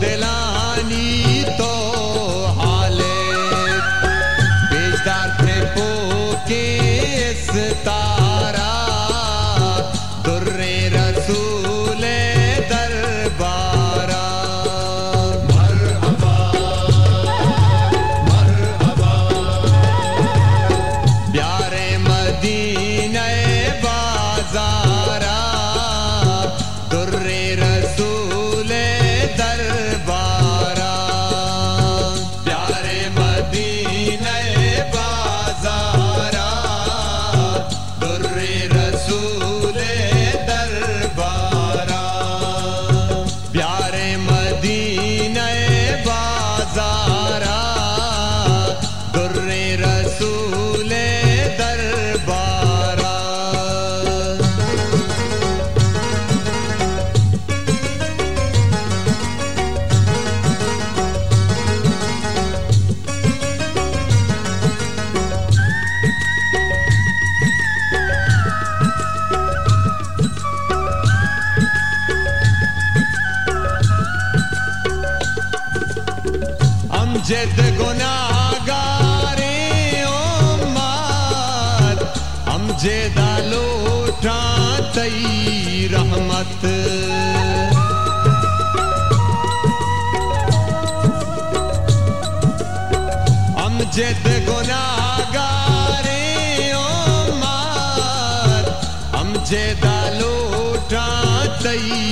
de la Amjad लोटा तई रहमत। हम अमजद गुनागारे ओ मार हम जे दालो तई